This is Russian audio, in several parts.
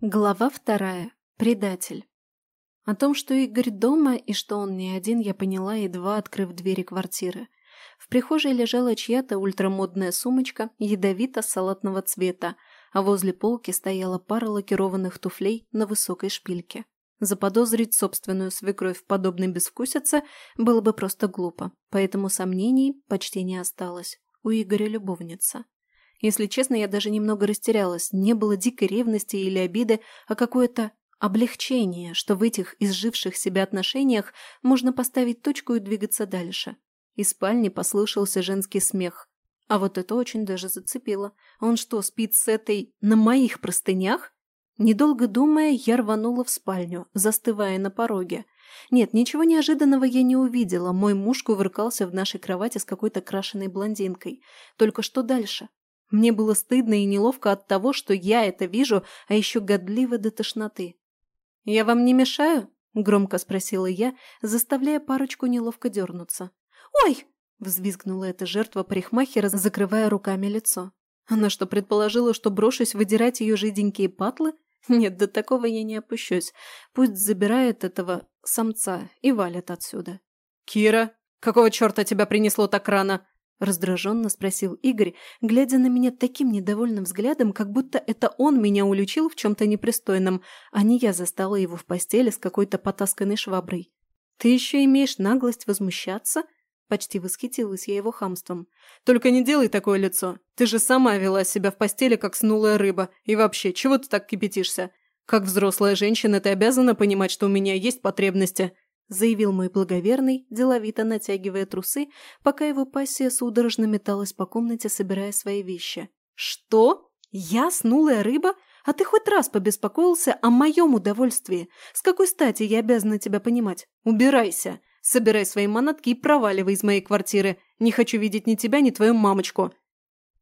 Глава вторая. Предатель. О том, что Игорь дома и что он не один, я поняла, едва открыв двери квартиры. В прихожей лежала чья-то ультрамодная сумочка ядовито-салатного цвета, а возле полки стояла пара лакированных туфлей на высокой шпильке. Заподозрить собственную свекровь в подобной безвкусице было бы просто глупо, поэтому сомнений почти не осталось. У Игоря любовница. Если честно, я даже немного растерялась. Не было дикой ревности или обиды, а какое-то облегчение, что в этих изживших себя отношениях можно поставить точку и двигаться дальше. Из спальни послышался женский смех. А вот это очень даже зацепило. Он что, спит с этой на моих простынях? Недолго думая, я рванула в спальню, застывая на пороге. Нет, ничего неожиданного я не увидела. Мой муж кувыркался в нашей кровати с какой-то крашеной блондинкой. Только что дальше? Мне было стыдно и неловко от того, что я это вижу, а еще годливо до тошноты. «Я вам не мешаю?» – громко спросила я, заставляя парочку неловко дернуться. «Ой!» – взвизгнула эта жертва парикмахера, закрывая руками лицо. Она что, предположила, что брошусь выдирать ее жиденькие патлы? Нет, до такого я не опущусь. Пусть забирает этого самца и валит отсюда. «Кира, какого черта тебя принесло так рано?» Раздраженно спросил Игорь, глядя на меня таким недовольным взглядом, как будто это он меня уличил в чем-то непристойном, а не я застала его в постели с какой-то потасканной шваброй. «Ты еще имеешь наглость возмущаться?» Почти восхитилась я его хамством. «Только не делай такое лицо. Ты же сама вела себя в постели, как снулая рыба. И вообще, чего ты так кипятишься? Как взрослая женщина, ты обязана понимать, что у меня есть потребности заявил мой благоверный, деловито натягивая трусы, пока его пассия судорожно металась по комнате, собирая свои вещи. «Что? Я снулая рыба? А ты хоть раз побеспокоился о моем удовольствии? С какой стати я обязана тебя понимать? Убирайся! Собирай свои манатки и проваливай из моей квартиры. Не хочу видеть ни тебя, ни твою мамочку!»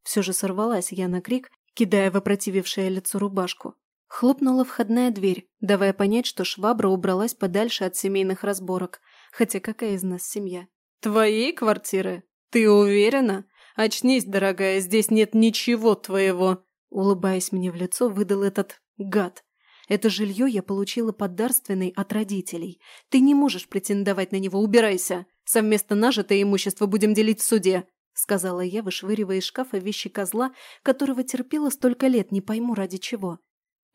Все же сорвалась я на крик, кидая в опротивившее лицо рубашку. Хлопнула входная дверь, давая понять, что швабра убралась подальше от семейных разборок. Хотя какая из нас семья? «Твоей квартиры? Ты уверена? Очнись, дорогая, здесь нет ничего твоего!» Улыбаясь мне в лицо, выдал этот гад. Это жилье я получила подарственной от родителей. Ты не можешь претендовать на него, убирайся. Совместно нажитое имущество будем делить в суде», — сказала я, вышвыривая из шкафа вещи козла, которого терпела столько лет, не пойму ради чего.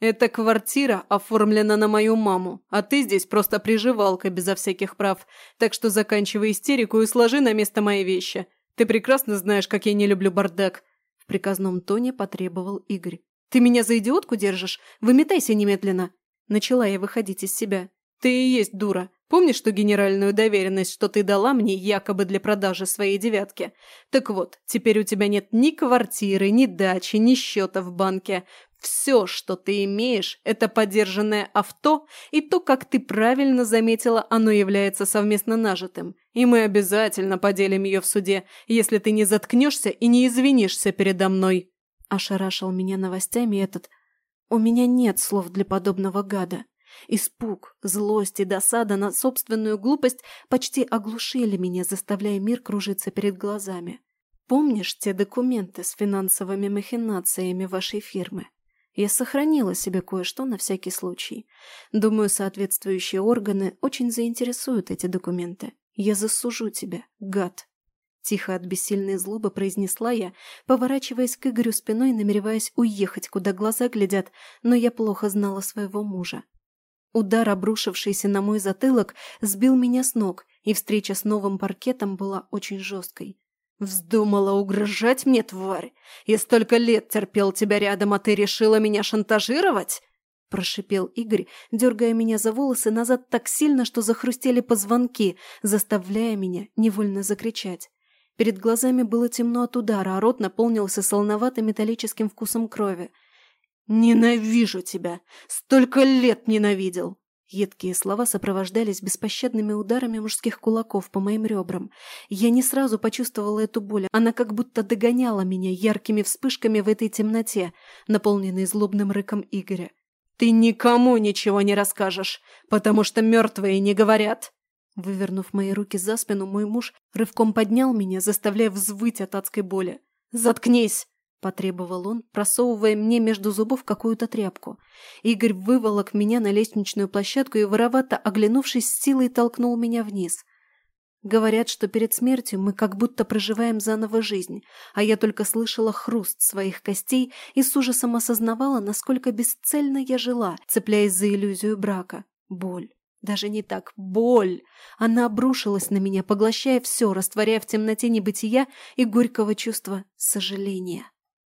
«Эта квартира оформлена на мою маму, а ты здесь просто приживалка безо всяких прав, так что заканчивай истерику и сложи на место мои вещи. Ты прекрасно знаешь, как я не люблю бардак», – в приказном тоне потребовал Игорь. «Ты меня за идиотку держишь? Выметайся немедленно!» Начала я выходить из себя. «Ты и есть дура. Помнишь ту генеральную доверенность, что ты дала мне якобы для продажи своей девятки? Так вот, теперь у тебя нет ни квартиры, ни дачи, ни счета в банке. Все, что ты имеешь, это подержанное авто, и то, как ты правильно заметила, оно является совместно нажитым. И мы обязательно поделим ее в суде, если ты не заткнешься и не извинишься передо мной. Ошарашил меня новостями этот... У меня нет слов для подобного гада. Испуг, злость и досада на собственную глупость почти оглушили меня, заставляя мир кружиться перед глазами. Помнишь те документы с финансовыми махинациями вашей фирмы? Я сохранила себе кое-что на всякий случай. Думаю, соответствующие органы очень заинтересуют эти документы. Я засужу тебя, гад. Тихо от бессильной злобы произнесла я, поворачиваясь к Игорю спиной, намереваясь уехать, куда глаза глядят, но я плохо знала своего мужа. Удар, обрушившийся на мой затылок, сбил меня с ног, и встреча с новым паркетом была очень жесткой. «Вздумала угрожать мне, тварь? Я столько лет терпел тебя рядом, а ты решила меня шантажировать?» Прошипел Игорь, дергая меня за волосы назад так сильно, что захрустели позвонки, заставляя меня невольно закричать. Перед глазами было темно от удара, а рот наполнился солоноватым металлическим вкусом крови. «Ненавижу тебя! Столько лет ненавидел!» Едкие слова сопровождались беспощадными ударами мужских кулаков по моим ребрам. Я не сразу почувствовала эту боль. Она как будто догоняла меня яркими вспышками в этой темноте, наполненной злобным рыком Игоря. «Ты никому ничего не расскажешь, потому что мертвые не говорят!» Вывернув мои руки за спину, мой муж рывком поднял меня, заставляя взвыть от адской боли. «Заткнись!» — потребовал он, просовывая мне между зубов какую-то тряпку. Игорь выволок меня на лестничную площадку и, воровато оглянувшись, с силой толкнул меня вниз. Говорят, что перед смертью мы как будто проживаем заново жизнь, а я только слышала хруст своих костей и с ужасом осознавала, насколько бесцельно я жила, цепляясь за иллюзию брака. Боль. Даже не так. Боль. Она обрушилась на меня, поглощая все, растворяя в темноте небытия и горького чувства сожаления.